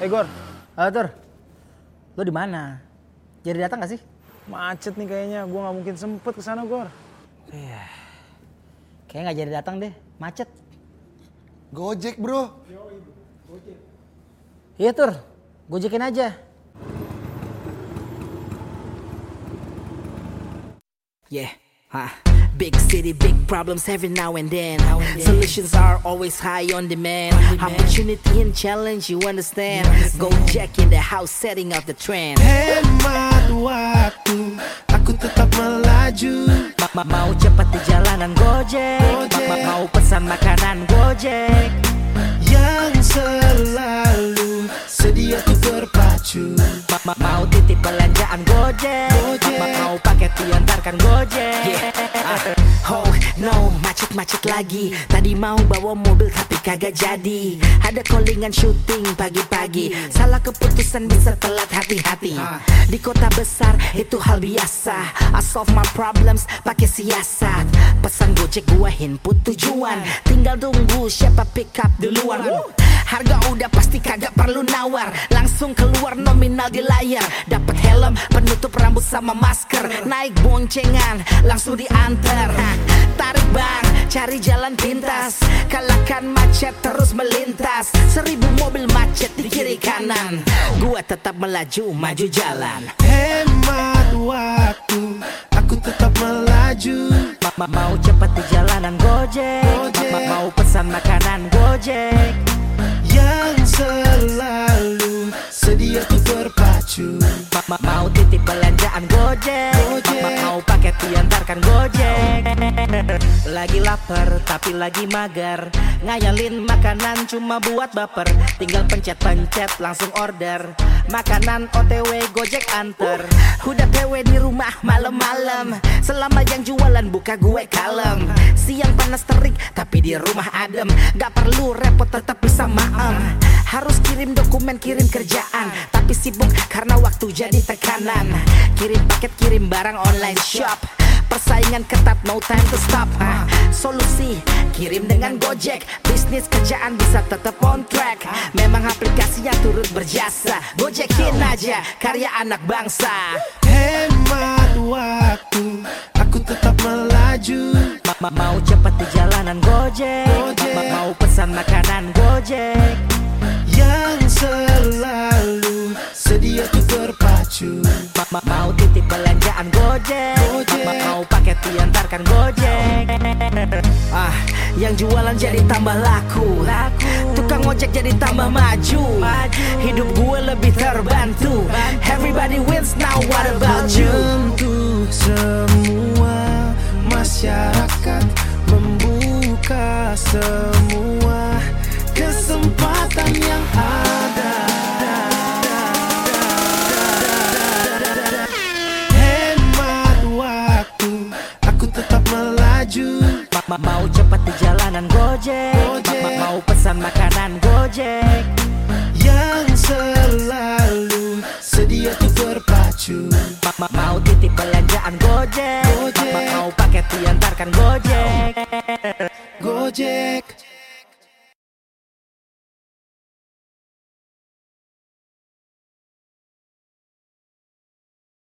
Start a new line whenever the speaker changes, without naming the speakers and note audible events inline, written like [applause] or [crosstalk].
Eh Gor,
Halo Tur, lo di mana? Jadi datang gak sih?
macet nih kayaknya. Gua nggak mungkin sempet ke sana Gor.
Iya. Kayaknya nggak jadi datang deh, macet.
Gojek bro.
Iya Tur, gojekin aja.
Yeah. Huh. Big city, big problems every now and then. Solutions are always high on demand. Opportunity and challenge, you understand. Go jack in the house, setting up the trend.
Hemat waktu, aku tetap melaju.
Ma- ma- mau cepat di jalanan Gojek.
Gojek.
Ma- mau pesan makanan Gojek.
Yang selalu sedia tuh berpacu.
Ma- mau titip belanjaan Gojek.
Gojek.
Oh no, macet-macet lagi. Tadi mau bawa mobil tapi kagak jadi. Ada callingan syuting pagi-pagi. Salah keputusan bisa telat hati-hati. Di kota besar itu hal biasa. I solve my problems pakai siasat. Pesan Gojek gua input tujuan. Tinggal tunggu siapa pick up duluan. Harga udah pasti kagak perlu nawar Langsung keluar nominal di layar. Dapat helm, penutup rambut sama masker. Naik boncengan, langsung diantar. Tarik bang, cari jalan pintas. Kalahkan macet terus melintas. Seribu mobil macet di kiri kanan. Gua tetap melaju, maju jalan.
Hemat waktu, aku tetap melaju.
Ma- ma- Mau cepat di jalanan Gojek.
Gojek.
Ma- Mau pesan makanan Gojek.
Yang selalu
Gojek,
Gojek.
Ma- Mau paket diantarkan Gojek. [laughs] Lagi lapar tapi lagi mager. Ngayalin makanan cuma buat baper. Tinggal pencet-pencet langsung order. Makanan OTW Gojek anter. Udah PW di rumah malam-malam. Selama yang jualan buka gue kalem. Siang panas terik tapi di rumah adem. Gak perlu repot tetap bisa maem Harus kirim dokumen kirim kerjaan. Tapi sibuk karena waktu jadi tekanan. Kirim paket kirim barang online shop. Persaingan ketat no time to stop. Hah, Solusi kirim dengan Gojek. Bisnis kerjaan bisa tetap on track. Memang aplikasinya turut berjasa. Gojekin aja karya anak bangsa.
Hemat waktu, aku tetap melaju.
Ma- ma- Mau cepat di jalanan Gojek,
berpacu.
Ma- ma- Mau titip belanjaan Gojek,
Gojek.
Ma- Mau paket diantarkan Gojek. Ah, yang jualan jadi tambah laku. Tukang ojek jadi tambah maju. Hidup gue lebih terbantu. Everybody wins now what about you? Pesan makanan Gojek
Yang selalu sedia tuh berpacu.
Ma- ma- Mau titip belanjaan Gojek,
Gojek.
Ma- Mau paket diantarkan Gojek